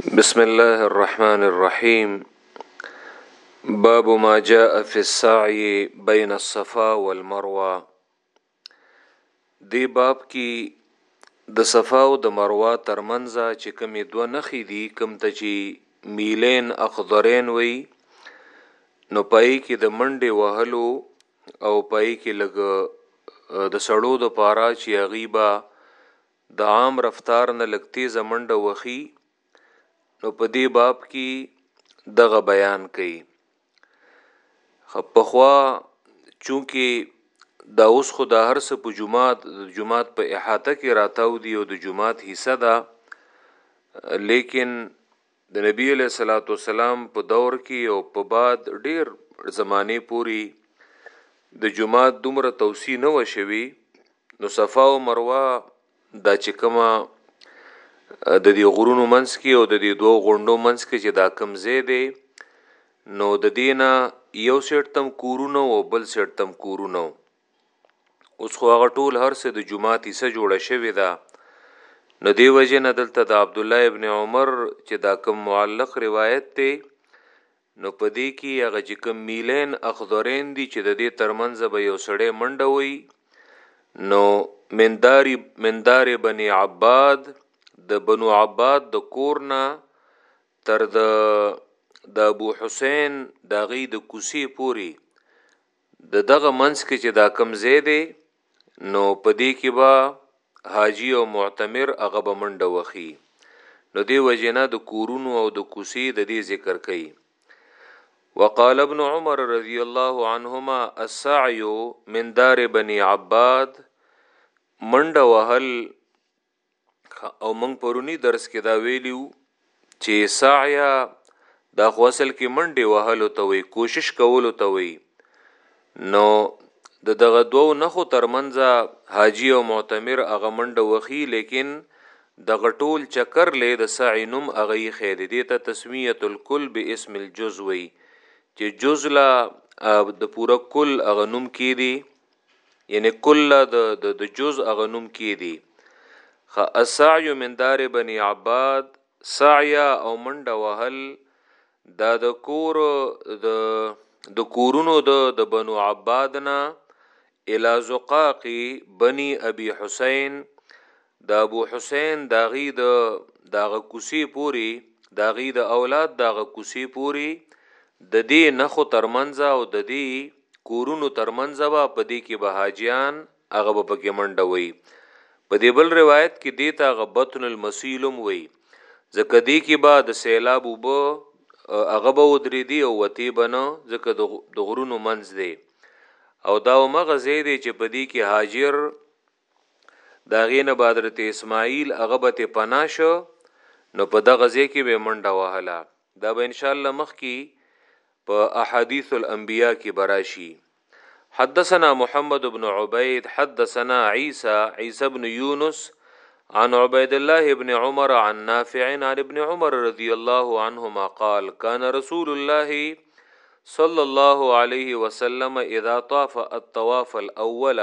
بسم الله الرحمن الرحيم باب ما جاء في السعي بين الصفا والمروه دی باب کې د صفا او د مروه ترمنځ چې کمی دوه نخې دي کم ته چې میلین اخضرین وي نو پای کې د منډې وهلو او پای کې لګ د سړو د پارا چې غیبا د عام رفتار نه لږ تېزه منډه وخي نو په دې باب کې دغه بیان کوي خپخوا چونکه دا اوس خو دا هرڅه په جماعت د جماعت په احاطه کې راتاو دی او د جماعت حصہ ده لیکن د نبی علیه الصلاة والسلام په دور کې او په بعد ډېر زمانې پوري د جمعات دومره توسیع نه و شوي نو صفا او مروه دا چې کومه د دې غرونو منځ کې او د دې دوو غونډو منځ کې چې دا کم ځای دی نو د دینه یو سیټ تم کورونه او بل سیټ تم کورونه اوس خو هغه ټول هر څه د جمعات یې څه جوړه شوې ده نو دی وجه نه دلته د عبد الله ابن عمر چې دا کوم معلق روایت دی نو په دې کې هغه چې کوم میلین اخضرین دي چې د دې ترمنځ به یو سړی منډه وي نو منداری مندار بنی عباد د بنو عباد د کورنا تر د د ابو حسین د غي د کوسی پوری د دغه منځ کې چې دا کوم ځای دی نو په دې کې به حاجی او معتمر هغه به منډه وخی نو دې وجنه د کورونو او د کوسی د دې ذکر کوي وقال ابن عمر رضی الله عنهما السعي من دار بني عباد منډه وهل او موږ پرونی درس کې دا ویلیو چې سعیا دا خو اصل کې منډه وهلو ته وي کوشش کولو ته وي نو د دغه دوو نخو ترمنځ حاجی او معتمر هغه منډه وخی لیکن د غټول چکر لې د سعی نوم هغه خیر دی ته تسمیه الکل باسم الجزوی چې جزلا د پوره کل هغه نوم کې دی یعنی کل د د جز هغه نوم کې دی خ السعی من دار بنی عباد سعیا او منډه وهل دا د کور د د کورونو د د بنو عبادنا الی زقاقی بنی ابي حسین د ابو حسین د هغه د د هغه کوسې پوري د هغه د اولاد د هغه کوسې پوري د دې نخو ترمنځ او د دې کورونو ترمنځ به په دې کې به حاجیان هغه به پکې منډه وي په دې بل روایت کې دیتا غبطن المسیلم وي ځکه دې کې به د سیلاب وب هغه به ودرې دی او وتی بنه ځکه د غرونو منځ دی او دا مغه زیدې چې په دې کې هاجر د هغې نه به حضرت اسماعیل هغه به ته پناه شو نو په دغه ځای کې به منډه وهله دا به ان شاء الله مخ کې په احادیث الانبیاء کې براشي حدثنا محمد بن عبید حدثنا عیسی عیسی بن یونس عن عبید الله ابن عمر عن نافع عن ابن عمر رضی الله عنهما قال كان رسول الله صلى الله عليه وسلم اذا طاف الطواف الاول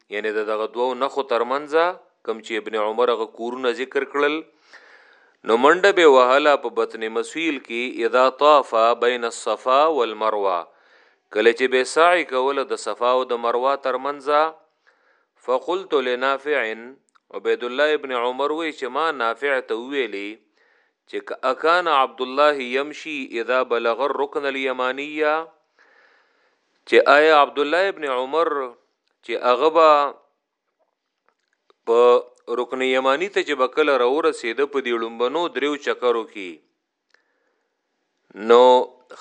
یعنی د دغه دوو نخو ترمنځ کم چې ابن عمر غ کورونه ذکر کړل نو منډه به وهله په بطن مسویل کې اذا طاف بین الصفا والمروه کله چې به سعی کوله د صفا او د مروه ترمنځ فقلت لنافع عبید الله ابن عمر وی چې ما نافع ته ویلي چې اکان عبد الله يمشي اذا بلغ الركن اليمانيه چې آیا عبد الله ابن عمر چې هغه به په رکن یمانی ته چې بکل را ورسېد په دې لومبنو دریو چکرو کې نو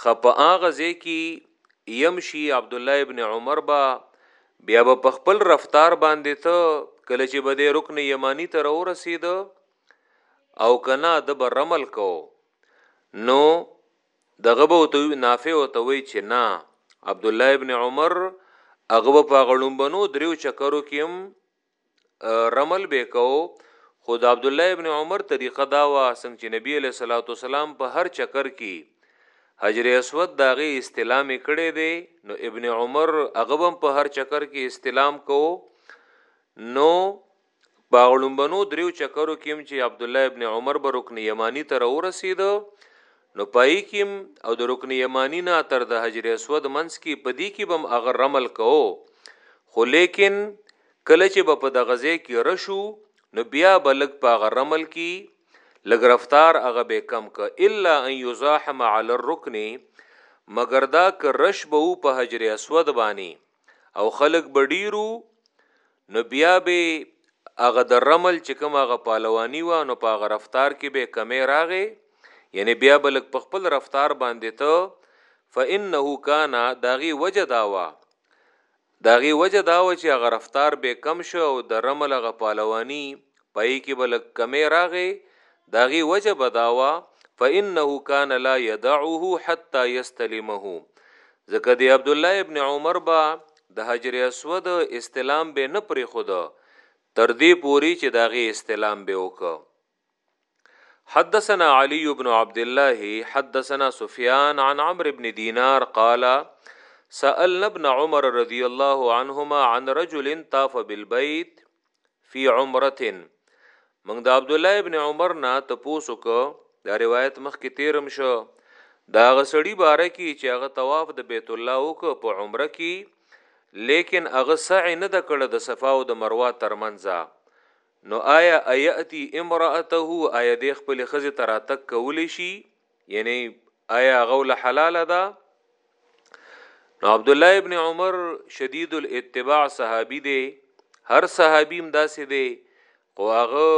خپ هغه ځای کې یمشي عبد الله ابن عمر با بیا به په خپل رفتار باندې ته کله چې به دې رکن یمانی ته را ورسېد او کنا د برمل کو نو دغه به ورته وي نافع ورته وي چې نه عبد الله ابن عمر هغه به په غړومبنو دریو چکرو کې هم رمل به کو خو د عبد الله ابن عمر طریقه دا وا څنګه چې نبی علیہ الصلوۃ والسلام په هر چکر کې حجر اسود داغه استلام کړي دي نو ابن عمر هغه هم په هر چکر کې استلام کو نو په هغه ړومبنو دریو چکرو کېم چې عبدالله ابن عمر به رکن یمانی ته راورسید نو پای کېم او د رکن یمانی نه تر د حجر اسود منس کې په دې کې بم هغه رمل کو خو لیکن کله چې به په دغه ځای کې رشو نو بیا به لږ په هغه رمل کې لږ رفتار هغه به کم که الا ان یزاحم علی الرکن مګر دا که رش به په حجر اسود باندې او خلق به ډیرو نو بیا به هغه د رمل چې کوم هغه پهلواني وه نو په هغه رفتار کې به کمی راغی یعنی بیا به لږ په خپل رفتار باندې ته فانه کان داغي وجه داوا داغي وجه داوا چې هغه رفتار به کم شو او د رمل هغه پهلواني پای کې به لږ کمی راغی د هغې وجه به دا وه فانه کان لا یدعه حتی یستلمه ځکه د عبدالله ابن عمر به د حجر اسود استلام به نه پرېښوده تر دې پوري چې د هغې استلام به وکړه حدثنا علي بن عبد الله حدثنا سفيان عن عمرو بن دينار قال سألنا ابن عمر رضي الله عنهما عن رجل طاف بالبيت فی عمره موږ د عبد الله ابن عمر نه تپوسو کو دا روایت مخ کې تیرم شو دا غسړی باره کې چې هغه طواف د بیت الله وک په عمره کې لیکن هغه سعی نه د کړه د صفا او د مروه ترمنځ نو آیا ایاتی امراته آیا د خپل خزه تراتک کولی شي یعنی آیا هغه ول حلال ده نو عبد الله ابن عمر شدید الاتباع صحابي دی هر صحابي هم داسې دی خو هغه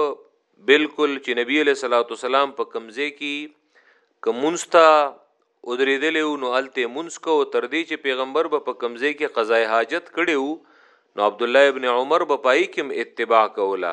بالکل چې نبی له صلوات والسلام په کمزه کې کومستا ودریدل نو الته منس کو تر دې چې پیغمبر به په کمزه کې قضای حاجت کړیو نو عبد الله ابن عمر به پای کې اتباع کوله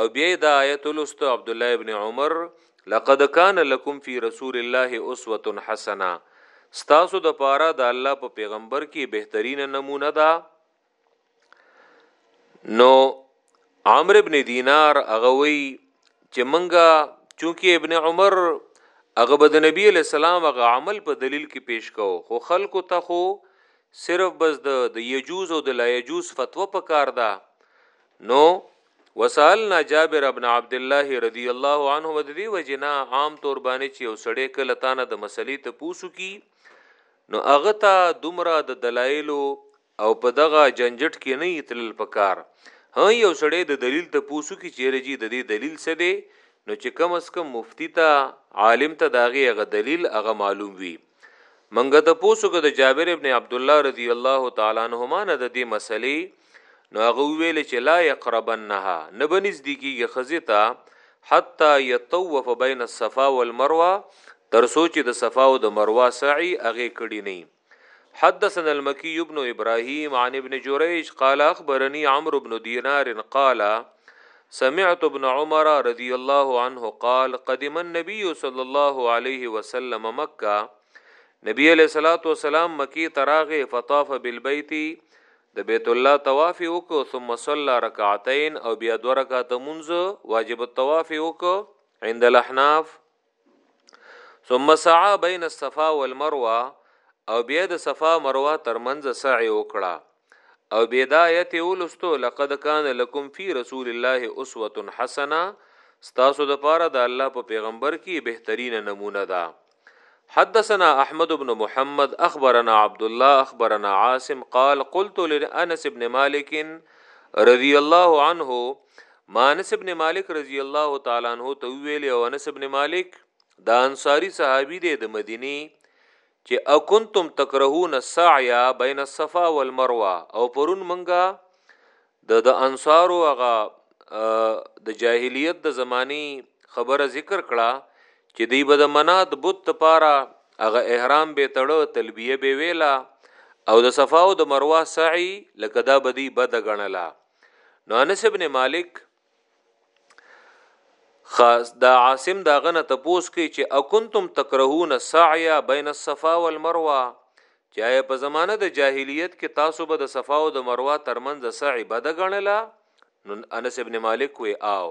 او بیا یې دا آیت ولوسته عبدالله ابن عمر لقد کان لکم فی رسول الله اسوة حسنه ستاسو د پاره د الله په پیغمبر کې بهترینه نمونه ده نو عمرو ابن دینار هغه وی چې منګه چونکی ابن عمر هغه به د نبی علی السلام هغه عمل په دلیل کې پیش کو خو خلکو ته خو صرف بس د د یجوز او د لا یجوز فتوا پکار ده نو وسالنا جابر ابن عبد الله رضی الله عنه ودی وجنا عام طور باندې چې یو سړی کله تانه د مسلې ته پوسو کی نو هغه ته دومره د دلایل او په دغه جنجټ کې نه یتل پکار ها یو سړی د دلیل ته پوسو کی چیرې جی د دې دلیل څه دی نو چې کم اس کم مفتی ته عالم ته داغه هغه دلیل هغه معلوم وي منګه ته پوسو کې د جابر ابن عبد الله رضی الله تعالی عنهما نه د دې مسلې نو هغه ویل چې لا یقربنها نبنز دی کیږي خزیتا حتا یطوف بین الصفا والمروه تر سوچ د صفا او د مروه سعی هغه کړی نه حدثنا المکی ابن ابراهیم عن ابن جریج قال اخبرني عمرو بن دینار قال سمعت ابن عمر رضی الله عنه قال قدم النبي صلی الله علیه وسلم مکه نبی علیہ الصلوۃ والسلام مکی تراغه فطاف بالبیت د بیت الله طواف وکړو ثم صلى رکعتين او بیا دو رکعات منځ واجب الطواف وکړو عند الاحناف ثم سعى بين الصفا والمروه او بیا د صفا مروه ترمنځ سعی وکړه او بدايت ولستو لقد كان لكم في رسول الله اسوه حسنه ستاسو د پاره د الله په پیغمبر کې بهترین نمونه ده حدثنا احمد بن محمد اخبرنا عبد الله اخبرنا عاصم قال قلت لانس بن مالك رضي الله عنه ما انس ابن مالک رضی الله تعالی عنہ ته ویل او انس ابن مالک دا انصاری صحابي دی د مدینه چې اکنتم تکرهون السعی بین الصفا والمروه او پرون منګه د د انصارو هغه د جاهلیت د زمانی خبره ذکر کړه چې دی به د منات بت لپاره هغه احرام به تړو تلبیه به ویلا او د صفا او د مروه سعی لکه دا بدی بد غنلا نو انس ابن مالک خاص دا عاصم دا غنه تپوس کوي چې اکنتم تکرهون السعي بین الصفا والمروه چاهه په زمانه د جاهلیت کې تاسو به د صفا او د مروه ترمنځ سعی بد غنله نو انس ابن مالک وی آو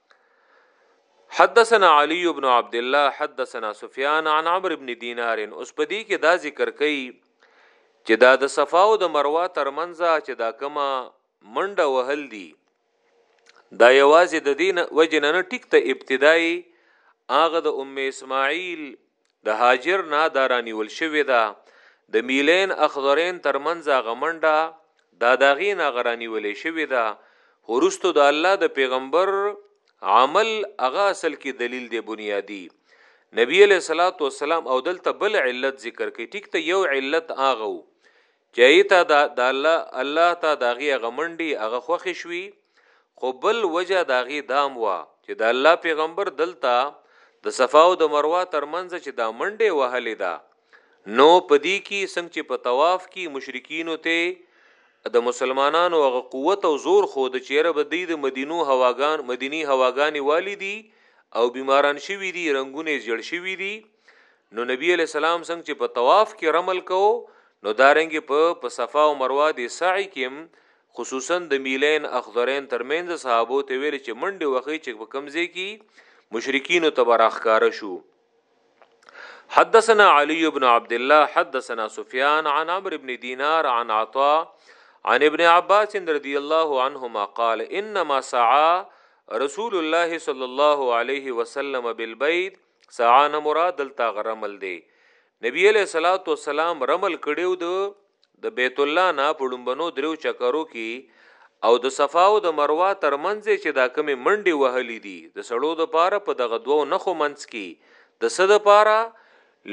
حدثنا علي بن عبد الله حدثنا سفيان عن عمرو بن دينار اوس په دې کې دا ذکر کړي چې دا د صفا او د مروه ترمنځ چې دا کما منډه وهل دي دا یوازې د دین وجنه نه ټیک ته ابتدایي هغه د ام اسماعیل د هاجر نه دا رانیول شوې ده د میلین اخضرین ترمنځ هغه منډه دا داغې نه غرانیولې شوې ده هرستو د الله د پیغمبر عمل هغه اصل کې دلیل دی بنیادی نبی علیہ الصلوۃ والسلام او دلته بل علت ذکر کړي ټیک ته یو علت هغه چي ته د د الله الله ته د هغې هغه منډي هغه خوښي شوي خو بل وجه د هغې دام وه چي د الله پيغمبر دلته د صفا او د مروه تر منځ چي دا منډي وهلي ده نو په دي کي څنګ چي په طواف کي مشرکينو ته د مسلمانانو هغه قوت او زور ښود چي يره به دي د مدينو هواګان مديني هواګاني والي دي او بيماران شوي دي رنګونه يې زيړ شوي دي نو نبی علی السلام څنګه چې په طواف کې رمل کو نو دارنګ په په صفا او مروه د سعی کې خصوصا د میلین اخضرین ترمنځ صحابو ته ویل چې منډه وخی چې په کمزې کې مشرکین تبراخکار شو حدثنا علي بن عبد الله حدثنا سفيان عن عمرو بن دينار عن عطاء عن ابن عباس رضي الله عنهما قال انما سعى رسول الله صلى الله عليه وسلم بالبيت سعا نه مراد دلته غرمل دی نبی علیہ الصلوۃ والسلام رمل کړیو د د بیت الله نه په لومبنو دریو چکرو کې او د صفا او د مروه ترمنځ چې دا کمی منډي وهلې دي د سړو د پاره په دغه دوو نخو منځ کې د صد پاره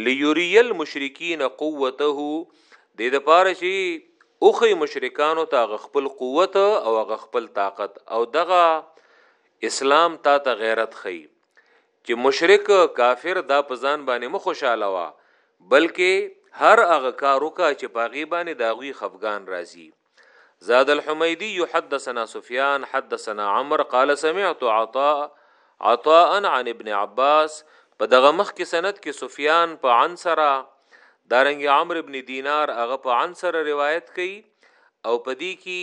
لیوریل مشرکین قوته د د پاره چې اوخی مشرکانو ته خپل قوت او خپل طاقت او دغه اسلام تا ته غیرت خي چې مشرک، کافر، دا په ځان باندې مه خوشاله وه، بلکې هر هغه کار وکړه چې په هغې باندې د هغوی خفګان راځي. زاد الحميدي حدثنا سفيان حدثنا عمر قال سمعت عطاء عطاء عن ابن عباس په دغه مخ کې سند کې سفيان په عن سره دارنګ عمرو ابن دینار هغه په عن سره روایت کوي او په دې کې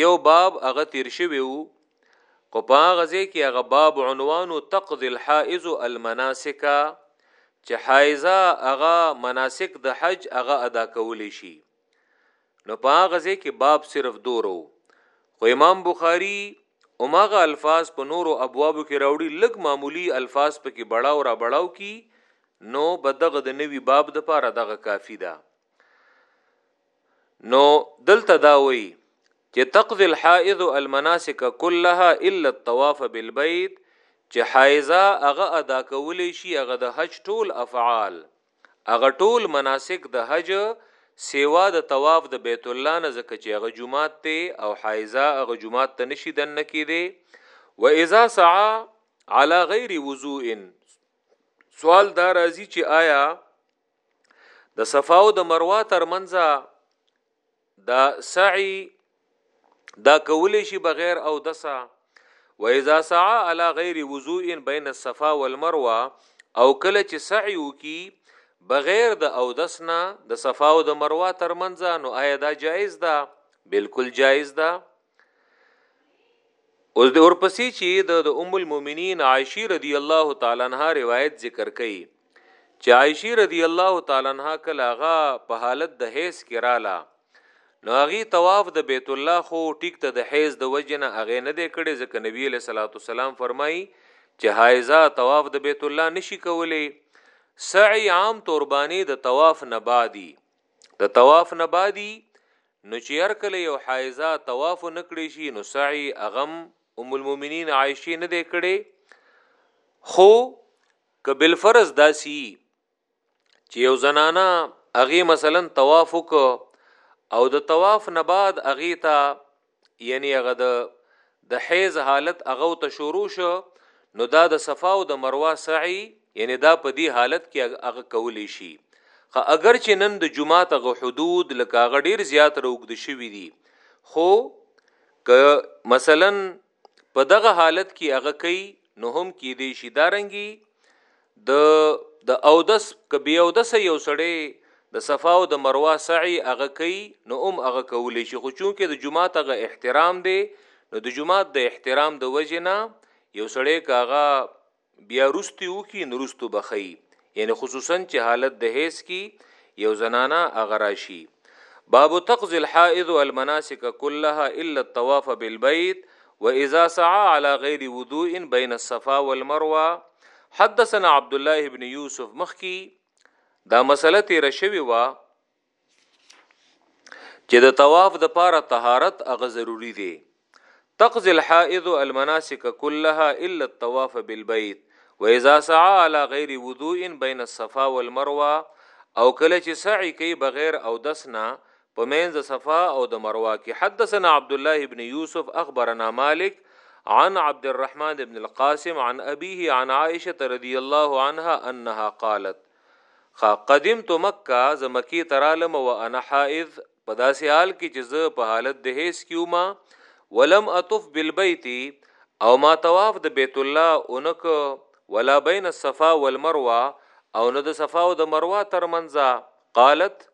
یو باب هغه تیر شوی وو خو په هغه ځای کې هغه باب عنوان تقضي الحائز المناسک چې حائزه هغه مناسک د حج هغه ادا کولی شي نو په هغه ځای کې باب صرف دورو خو امام بخاری اومغه الفاظ په نورو ابوابو کې راوړي لګ معمولی الفاظ په کې بڑاو را بڑاو کی نو بدغه د نوی باب د پاره دغه کافی ده نو دلته دا وایي چې تقضي الحائض المناسک كلها الا الطواف بالبيت چې حایزه هغه ادا کولی شي هغه د حج ټول افعال هغه ټول مناسک د حج سیوا د طواف د بیت الله نه زکه چې هغه جمعات ته او حایزه هغه جمعات ته نشي دن نکی دی و اذا سعى على غیر وضوء سوال دا راځي چې آیا د صفا او د مروه ترمنځ دا سعی دا کول شي بغیر او دسا و اذا سعى على غیر وضوء بین الصفا والمروه او کله چې سعی وکي بغیر د او دسنا د صفا او د مروه ترمنځ نو آیا دا جایز ده بالکل جایز ده اوس د اورپسې چې د ام المؤمنین عائشه رضی الله تعالی عنها روایت ذکر کړي چې عائشه رضی الله تعالی عنها کله هغه په حالت د هیڅ کې رااله نو هغه طواف د بیت الله خو ټیک ته د حیز د وجنه هغه نه دی کړي ځکه نبی له صلوات والسلام فرمایي چې حایزه طواف د بیت الله نشي کولی سعی عام توربانی د طواف نه بعدي د طواف نه بعدی نو چې هر کله یو حایزه طواف نکړي شي نو سعی اغم ام المؤمنین عائشه نه دی کړي خو کبل فرض داسی چې یو زنانا اغه مثلا طواف وک او د طواف نه بعد اغه ته یعنی هغه د د حیز حالت هغه ته شروع شو نو دا د صفا او د مروه سعی یعنی دا په دې حالت کې هغه کولی شي خو اگر چې نن د جمعه ته حدود لکه هغه ډیر زیات روګد شوی دي خو که مثلا په دغه حالت کې هغه کوي نو هم کې دی شي دارنګي د د اودس که بی اودسه یو سړی د صفا او د مروه سعی هغه کوي نو هم هغه کولی شي خو چونکې د جمعات هغه احترام دی نو د جمعات د احترام د وجې نه یو سړی که هغه بیا روستی وکي نو روستو بخی یعنی خصوصا چې حالت د حیث کی یو زنانا هغه راشي باب تقضي الحائض المناسك كلها الا الطواف بالبيت واذا سعى على غير وضوء بين الصفا والمروه حدثنا عبد الله ابن يوسف مخکی دا مسله تیر شوی و چې د طواف د پاره طهارت هغه ضروری دی تقضي الحائض المناسك كلها الا الطواف بالبيت واذا سعى على غير وضوء بين الصفا والمروه او کله چې سعی کوي بغیر او دسنا په مینځ صفا او د مروا کې حدثنا عبد الله ابن یوسف اخبرنا مالک عن عبد الرحمن ابن القاسم عن ابيه عن عائشه رضي الله عنها انها قالت خا قدمت مکه ز مکی ترالم و انا حائض په داسې حال کې چې زه په حالت د هیڅ کیوما ولم اطف بالبيت او ما طواف د بیت الله اونک ولا بین الصفا والمروه او نه د صفا او د مروه ترمنځ قالت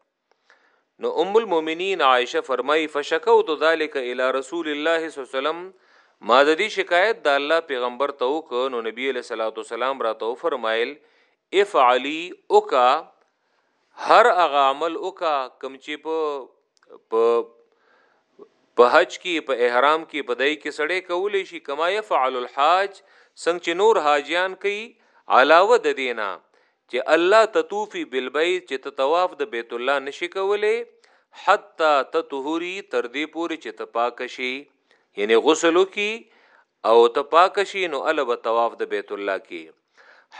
نو ام المؤمنین عائشه فرمایي فشکوت ذلک الی رسول الله صلی الله علیه وسلم ما د دې شکایت د الله پیغمبر ته وک نو نبی علیہ الصلوۃ والسلام را ته فرمایل افعلی اوکا هر هغه عمل اوکا کم چې په په په حج کې په احرام کې په دای کې سړی کولې شي کما يفعل الحاج څنګه چې نور حاجیان کوي علاوه د دینه چې الا تطوفی بالبیت چې ته طواف د بیت الله نشي کولی حتی تطهری تر دې پورې چې ته پاک شي یعنی غسل وکي او ته پاک شي نو ال به طواف د بیت الله کې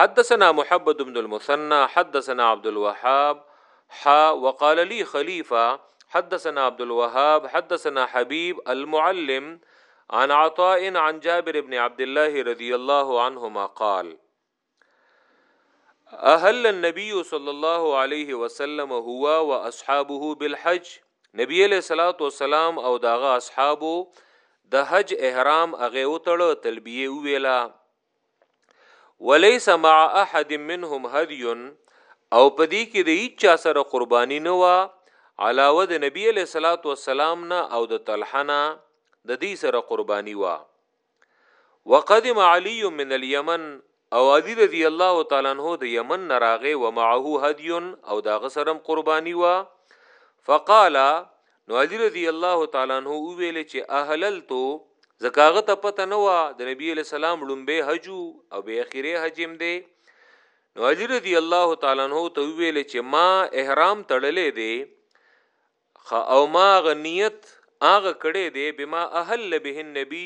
حدثنا محمد بن المثنى حدثنا عبد الوهاب حا وقال لي خليفه حدثنا عبد الوهاب حدثنا حبيب المعلم عن عطاء عن جابر بن عبد الله رضي الله عنهما قال اهل النبي صلی الله علیه وسلم هو او اصحابه بالحج نبی علیہ الصلوۃ والسلام او داغه اصحابو د حج احرام هغه وتړ تلبیه ویلا وليس مع احد منهم هدي او پدې کې د هیڅ چا سره قرباني نه و علاوه د نبی له صلوات و سلام نه او د طلحنا د دې سره قرباني و وقدم علی من اليمن او علی رضی الله تعالی عنہ د یمن نراغه و معه هدی او دا غسرم قربانی وا فقال نو علی رضی الله تعالی عنہ او ویل چې اهللتو زکاغه ته پته نه وا د نبی علی سلام لومبه حج او به اخیره حجم دی نو علی رضی الله تعالی عنہ ته ویل چې ما احرام تړلې دی خه او ما هغه نیت هغه کړی دی بما اهل به النبی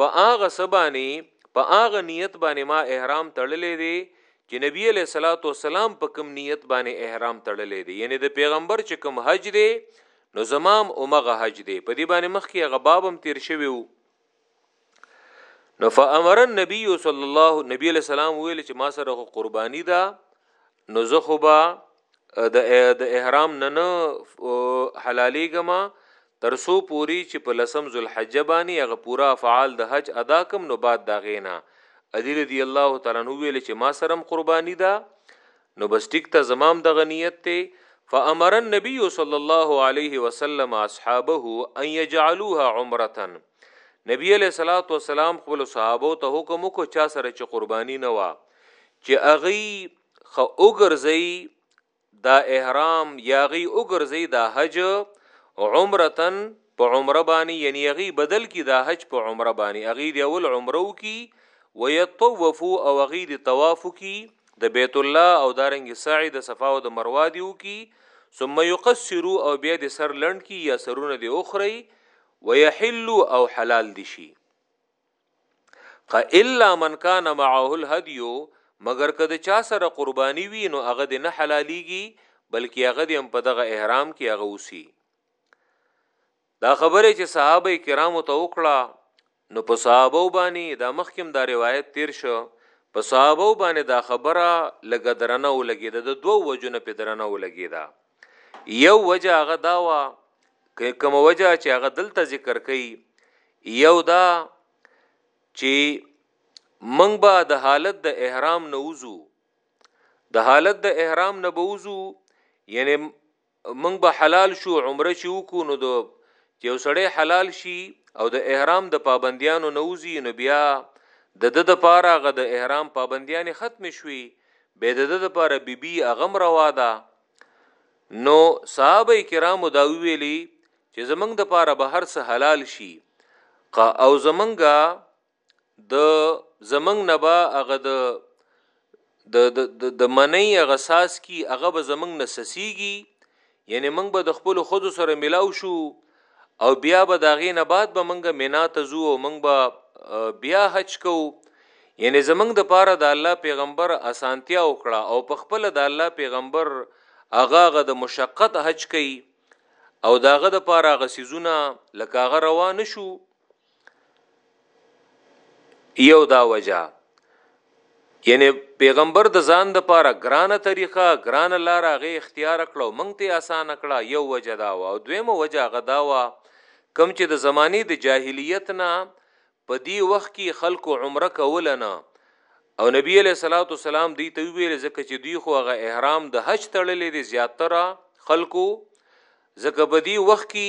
په هغه سبانی په هغه نیت باندې ما احرام تړلې دی چې نبی علیہ الصلوۃ والسلام په کوم نیت باندې احرام تړلې دی یعنی د پیغمبر چې کوم حج دی نو زمام اومغه حج دی په دې باندې مخکې غبابم تیر شوی وو نو فامر النبي صلی الله نبی علیہ السلام ویل چې ما سره خو قرباني ده نو زه خو به د د احرام نه نه حلالي ګما ترسو پوری چې په لسم ذوالحجه باندې هغه پورا افعال د حج ادا کم نو بعد دا غینا علی رضی الله تعالی نو ویل چې ما سره قرباني ده نو بس ټیک ده زما هم دغه نیت دی، فامر النبی صلی الله علیه وسلم اصحابه ان یجعلوها عمرة نبی علیه الصلاة والسلام خپلو صحابو ته حکم وکړو چا سره چې قرباني نه وه چې هغوی خه وګرځوي دا احرام یا هغوی وګرځوي دا حج عمرة په عمره باندې یعنی هغوی بدل کړي دا حج په عمره باندې هغوی د اول عمره وکړي ویطوفو او هغوی د طواف وکړي د بیت الله او دارنګ سعی د صفا او د مروا دی وکي ثم یقصرو او بیا د سر لند کی یا سرونه دی اخری ويحل او حلال دي شي الا من کان معه الهدي مگر که د چا سره قرباني وي نو هغه د نه حلاليږي بلکې هغه د هم په دغه احرام کې هغه وسی دا خبره چې صحابه کرامو ته وکړه نو په صحابه باندې دا مخکې هم دا روایت تیر شو په صحابه باندې دا خبره لګ درنه ولګیده د دوو وجونه په درنه ولګیده یو وجه هغه دا و کوم وجه چې هغه دلته ذکر کړي یو دا چې منګ به د حالت د احرام نه وځو د حالت د احرام نه بوزو یعنی موږ به حلال شو عمره چې وکړو نو د چې یو سړی حلال شي او د احرام د پابندیانو نوځي نو بیا د د د پاره غ د احرام پابندیانې ختم شوي به د د د پاره بی بی اغم روا ده نو صحابه کرامو دا ویلي چې زمنګ د پاره به هر څه حلال شي او زمنګا د زمنګ نبا هغه د د د د منی هغه ساس کی هغه به زمنګ نسسیږي یعنی موږ به د خپل خود سره ملاو شو او بیا به داغې نه بعد به موږ مینا ته ځو او موږ به بیا حج کو یعنی زمنګ د پاره د الله پیغمبر اسانتیا وکړه او په خپل د الله پیغمبر هغه غ د مشقت حج کوي او داغه د پاره غسیزونه لکه هغه روان شو یو دا وجه یعنی پیغمبر د ځان د پاره ګرانه طریقه ګرانه لار هغه اختیار کړو مونږ ته آسان کړه یو وجه دا و او دویمه وجه هغه دا و کم چې د زمانه د جاهلیت نه په دی وخت کې خلکو عمره کول نه او نبی علیہ الصلوۃ والسلام دی ته ویل ځکه چې دوی خو هغه احرام د حج تړلې دي زیاتره خلکو ځکه په دې وخت کې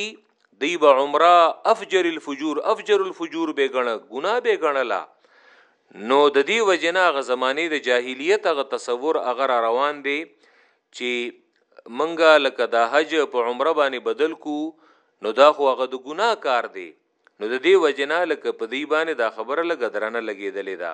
دی به عمره افجر الفجور افجر الفجور به ګڼه ګناه به ګڼله نو د دې وجنه غ زمانه د جاهلیت غ تصور اگر روان دی چې منګه لکه د حج په عمره باندې بدل کو نو دا خو هغه د ګناه کار دی نو د دې وجنه لکه په دې باندې دا خبره لګدرنه لګیدلې ده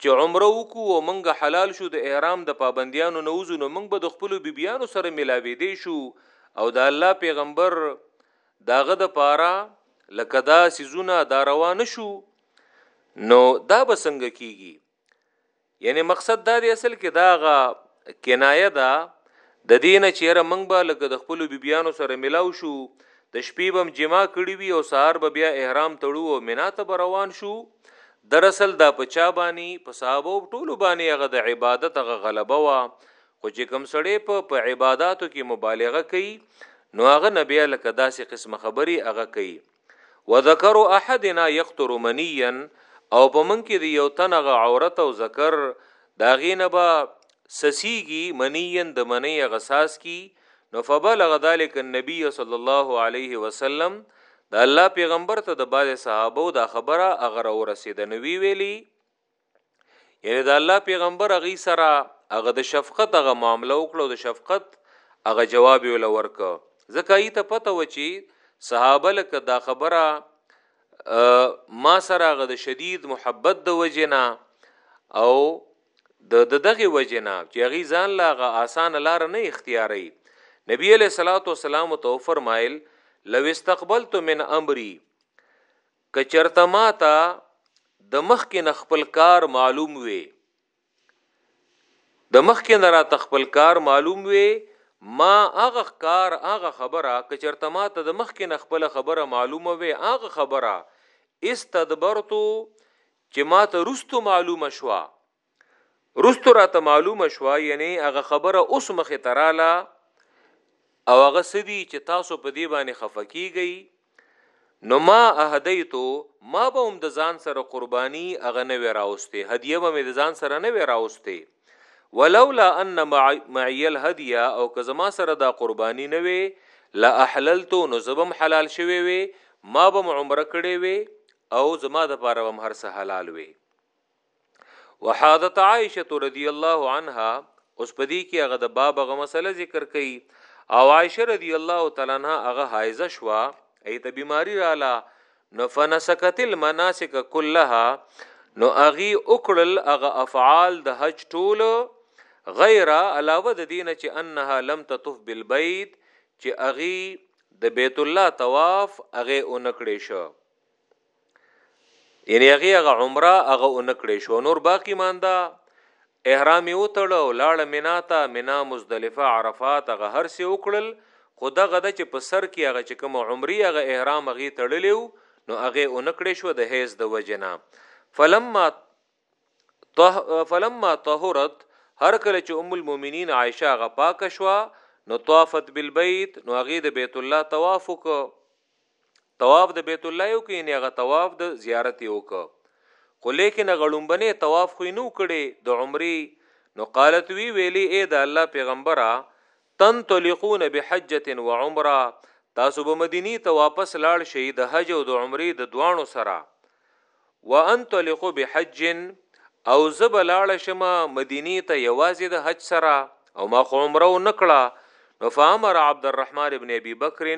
چې عمره وکړو او مونږ حلال شو د احرام د پابندیانو نه وځو نو مونږ به د خپلو بیبیانو سره ملاویدی شو او د الله پیغمبر داغه د پاره لکه دا سيزونه دا روا نشو نو دا به څنګه کیږي یعنی مقصد دا دی اصل کې دا غا کنایه ده د دین چیرې منګ به لکه د خپل بیبيانو سره ملاو شو د شپې به هم جماع کړي وي او سهار به بیا احرام تړو او منا ته به روان شو در اصل دا په چا باندې په صحابه او ټولو باندې هغه د عبادت هغه غلبه وا خو چې کم سړی په په عبادتو کې مبالغه کوي نو هغه نبی لکه داسې قسم خبري هغه کوي وذکر احدنا یقطر منیا او په من کې د یو تنغه عورت او ذکر داغینه با سسیږي منین د منی غساس کی نو فبلغ ذلك النبي صلی الله علیه وسلم د الله پیغمبر ته د بعض صحابه او د خبره اغره ورسید نو وی ویلی یعنی د الله پیغمبر اغي سره هغه د شفقت هغه معامله وکړو د شفقت هغه جواب یې لور ک ځکه ای ته پته و چې صحابه لکه دا خبره ما سره هغه د شدید محبت د وجنه او د ددغې وجې نه چې هغوی ځان له هغه آسانه لاره نه اختیاروي، نبي علیه الصلوة والسلام ته وفرمایل، لو استقبلت من امري که چرته ماته د مخکې نه خپل کار معلوم وي د مخکې نه راته خپل کار معلوم وي ما هغه کار هغه خبره کچرته ما ته د مخکې نه خپل خبره معلومه وي هغه خبره استدبرتو چې ماته روستو معلومه شوه روستو راته معلومه شوه یعنی هغه خبره اوس مخه تراله او هغه سدي چې تاسو په دی باندې خفکیږئ نو ما اهدیتو ما به هم د ځان سره قربانی هغه نه وراوسته هدیه به مې د ځان سره نه وراوسته ولولا ان معي الهدي او که زما سره دا قرباني نه وي لا احللت نو زبم حلال شوي وي ما بم عمره کړي وي او زما د پاره بم هر څه حلال وي وحادت عائشه رضی الله عنها اوس پدی کې هغه د باب غ مسله ذکر کړي او عائشه رضی الله تعالی عنها هغه حایزه شوه ایت بیماری رااله نو فنسکت المناسک كلها نو اغي وکړل اغه افعال د حج ټول غیر علاوه د دین چې انها لم تطف بالبيت چې اغي د بیت الله طواف اغه اونکړې شو یعنی اغه اغه عمره اغه اونکړې شو نور باقی مانده احرام مې وتړ او لاړم منا ته، منا، مزدلفه، عرفات هغه هر څۀ وکړل خو دغه ده چې په سر کښې هغه چې کوم عمري هغه احرام هغۀ تړلی ؤ نو هغۀ اونۀ کړې شوه د حېض د وجې نه فلما فلما طهرت هر کله چې ام المؤمنين عائشه هغه پاکه شوه نو طافت بالبيت نو هغۀ د بيت الله طواف وکړو. طواف د بیت الله یو کینې هغه طواف د زیارت یو ک خو لیکن هغه لومبنه طواف خو نو کړي د عمرې نو قالت وی ویلی اے د الله پیغمبره تنطلقون بحجه و عمره تاسو به مدینی ته واپس لاړ شئ د حج او د عمرې د دوانو سره وانطلق بحج او زه به لاړه شم مدینې ته یوازې د حج سره او ما خو عمره و نکړه نو فامر عبد الرحمن ابن ابي بکر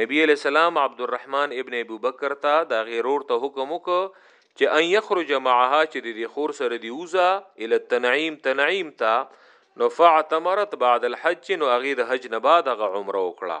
نبی علیہ السلام عبد الرحمن ابن ابو بکر ته دا غیرور ته حکم وکړ چې ان یخرج معها چې د دې خور سره دی وزا ال التنعیم تنعیم ته نو فاعتمرت بعد الحج نو هغه د حج نه بعد هغه عمره وکړه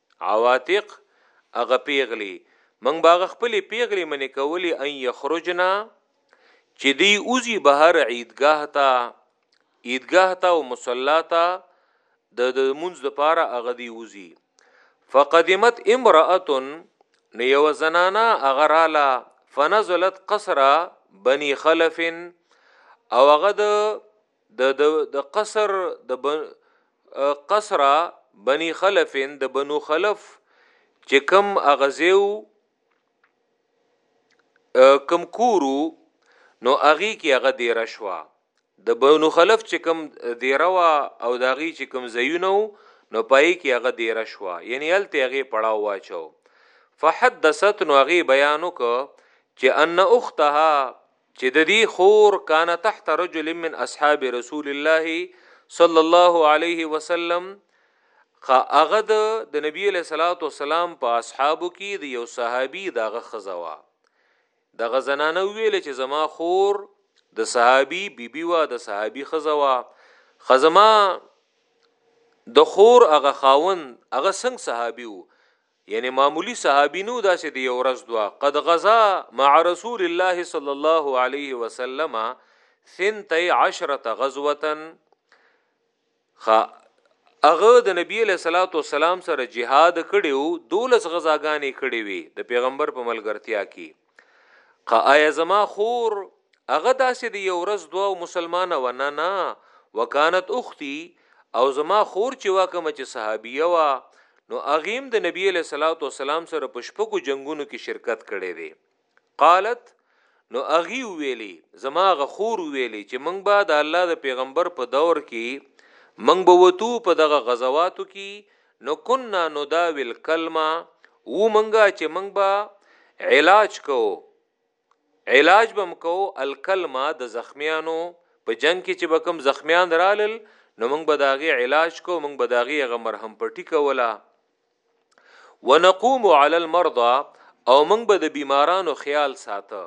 عواتق هغه پیغلی موږ باغ خپل پیغلی منی کولی ان یخرجنا چې دی اوزی بهر عیدګاه ته عیدګاه ته او مصلا ته د د منځ د پاره هغه دی وزي فقدمت امراه نو یو زنانا اغرالا فنزلت قصر بني خلف او هغه د د د د قصر د بن قصر بني خلفین د بنو خلف چې کم اغزیو کم کورو نو اغي کې هغه دی رشوا د بنو خلف چې کم دی روا او داغي چې کم زیونو نو پای کې هغه دی رشوا یعنی ال ته هغه پړاو واچو فحدثت نو هغه بیانو ک چې ان اختها چې د دې خور کان تحت رجل من اصحاب رسول الله صلی الله علیه وسلم خا هغه د د نبی له صلوات و سلام په اصحابو کې د یو صحابي دغه خزوا د غزنانه ویل چې زما خور د صحابي بیبي وا د صحابي خزوا خزما د خور هغه خاون هغه څنګه صحابي وو یعنی معمولی صحابی نو داسې د یو ورځ دوا قد غزا مع رسول الله صلی الله علیه وسلم ثنتي عشرة غزوه خ اغه د نبی له صلوات و سلام سره jihad کړیو دولس غزاګانې کړې وي د پیغمبر په ملګرتیا کې قایا زما خور هغه داسې دی یو ورځ دوه مسلمانه و نه نه وکانت اختی او زما خور چې واکم چې صحابیه وا نو اغیم د نبی له صلوات و سلام سره په شپږو جنگونو کې شرکت کړي دي قالت نو اغي ویلی زما غخور ویلی چې منګ با د الله د پیغمبر په دور کې منګ به وتو په دغه غزواتو کې نو کنا نداوی الکلمه وو منګه چې منګ با علاج کوو علاج بم کو الکلمه د زخمیانو په جنگ کې چې بکم زخمیان رالل نو موږ به داغه علاج کو موږ به داغه غ مرهم پټی کولا ونقوم علی المرضى او موږ به د بیمارانو خیال ساته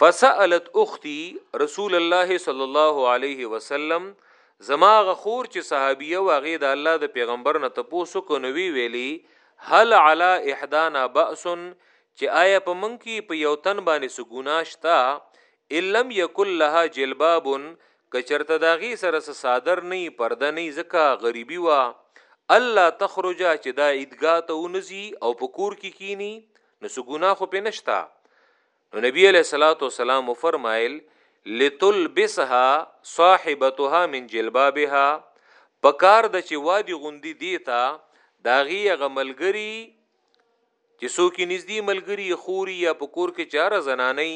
فسالت اختي رسول الله صلی الله علیه وسلم زما غخور چې صحابیه واغې د الله د پیغمبر نه تپوسو کو نو وی ویلی هل علی احدانا باس چې آیا په من کې په یو تن باندې سګونا شتا الم یکل لها جلباب کچرته داغي سره صادر نه پرده نه زکه غریبي وا الله تخرج چې دا عیدګاه ته ونزي او پکور کې کی کینی نو څه ګناه خو پې نشتا نو نبی علیہ الصلوۃ والسلام فرمایل لتلبسها صاحبتها من جلبابها پکار د چې وادي غوندي دیتا داغي غملګری چې څوک نږدې ملګری خوري یا پکور کې چاره زنانه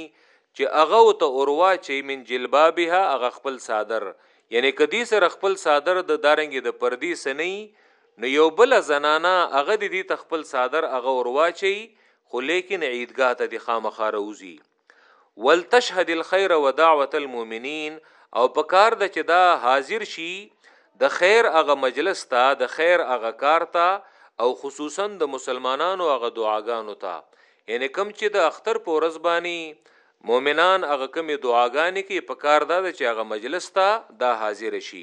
چې اغه او ته اوروا چې من جلبابها اغه خپل صادر یعنی کدی سره خپل صادر د دارنګ د پردي سنې نو یو بله زنانه هغه دې دې ته خپل څادر هغه ور واچوي خو لیکن عیدګاه ته دې خامخا راوځي ولتشهد الخیر و دعوة المؤمنین او په کار ده چې دا حاضر شي د خیر هغه مجلس ته د خیر هغه کار ته او خصوصا د مسلمانانو هغه دعاګانو ته یعنی کم چې د اختر په ورځ باندې مؤمنان هغه کمی دعاګانې کې په کار ده چې هغه مجلس ته دا حاضر شي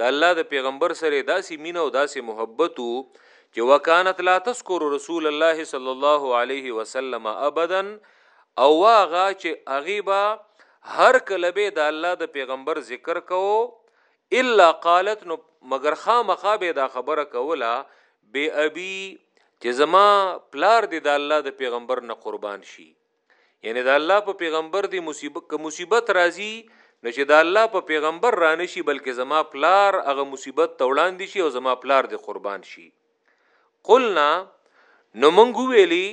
د الله د پیغمبر سره یې داسې مینه او داسې محبت و چې وکانت لا تذکر رسول الله صلی الله علیه وسلم ابدا او هغه چې هغه به هر کله به د الله د پیغمبر ذکر کوو الا قالت نو مگر خامخا به دا خبره کوله به ابي چې زما پلار دې د الله د پیغمبر نه قربان شي یعنی د الله په پیغمبر دی مصیبت که مصیبت راځي نو چې د الله په پیغمبر رانه شي بلکې زما پلار هغه مصیبت ته وړاندې شي او زما پلار دی قربان شي قلنا نو مونږ ویلی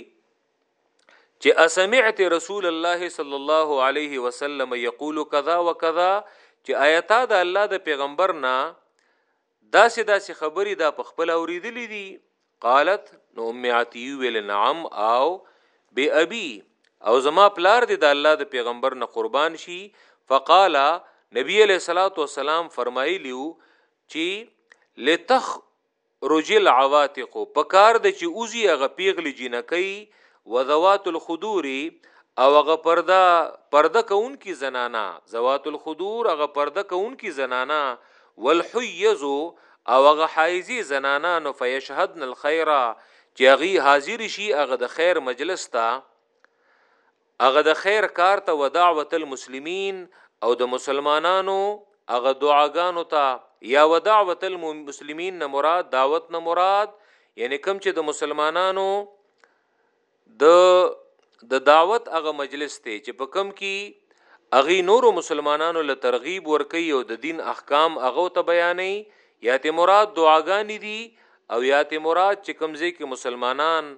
چې اسمعت رسول الله صلی الله علیه وسلم یقول کذا وکذا چې آیتا د الله د پیغمبر نه داسې داسې خبرې دا په خپل اوریدلې دي قالت نو ام عتی ویل نعم او به ابي او زما پلار دې د الله د پیغمبر نه قربان شي فقال نبی علیہ الصلوۃ والسلام فرمایلیو چې لتخ رجل عواتق پکار د چې اوزی هغه پیغلی جنکی وذوات الخدور او هغه پرده پرده کوونکی زنانا ذوات الخدور هغه پرده کوونکی زنانا والحیز او هغه حایزی زنانا نو فیشهدن الخير چې هغه حاضر شي هغه د خیر مجلس ته هغه د خیر کار ته ودعوت المسلمین او د مسلمانانو هغه دعاګانو ته یا ودعوت المسلمین نه مراد دعوت نه مراد یعنی کم چې د مسلمانانو د د دعوت هغه مجلس ته چې په کم کې اغي نورو مسلمانانو له ترغیب ورکي او د دین احکام هغه ته بیانې یا ته مراد دعاګانې دي او یا ته مراد چې کمزې کې مسلمانان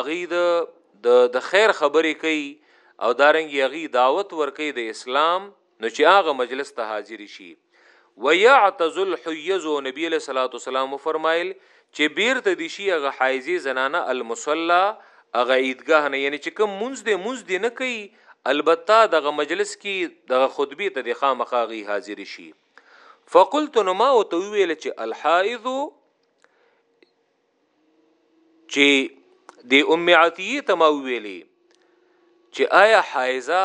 اغي د د خیر خبرې کوي او دارنګ اغي دعوت ورکي د اسلام نو چې هغه مجلس ته حاضر شي ويعتزل حيزو نبی علیہ الصلوۃ والسلام فرمایل چې بیرته دي شي هغه حایزه زنانه المصلا هغه عیدګاه نه یعنی چې کوم منځ دې منځ دې نه کوي البته دغه مجلس کې دغه خطبه ته د خامخا غي حاضر شي فقلت نو ما او تو ویل چې الحائض چې د ام عتیه ته ما ویلي چې آیا حایزه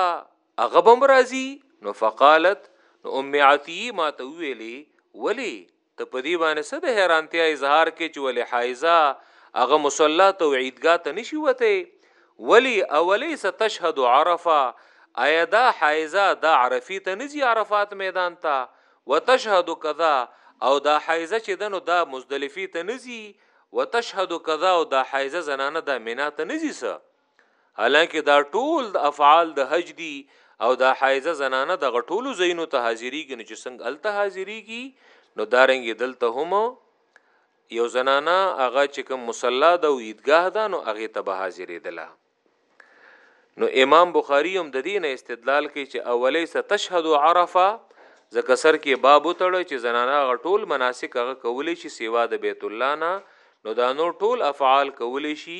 هغه بم راځي نو فقالت نو ام عطیه ما ته ویلې ولی ته په دې باندې څه د حیرانتیا اظهار کې چې ولې حایزه هغه مصلا ته عیدګاه ته نشي وته ولی اولی ستشهد عرفه آیا دا حایزه دا عرفی ته نزی عرفات میدان ته وتشهد کذا او دا حایزه چې دنو دا مزدلفی ته نزی وتشهد کذا او دا حایزه زنانه دا مینا ته نزی سه حالانکه دا ټول د افعال د حج دي او دا حایزه زنانه د غټولو زینو ته حاضریږي نو چې څنګه الته حاضریږي نو دارنګ دلته هم یو زنانه هغه چې کوم مصلا ده او عیدګاه ده نو هغه ته به حاضرېدله نو امام بخاری هم د دین استدلال کوي چې اولیس تشهد عرفه ځکه سر کې باب وتړ چې زنانه غټول مناسک هغه کولی شي سیوا د بیت الله نه نو دا نور ټول افعال کولی شي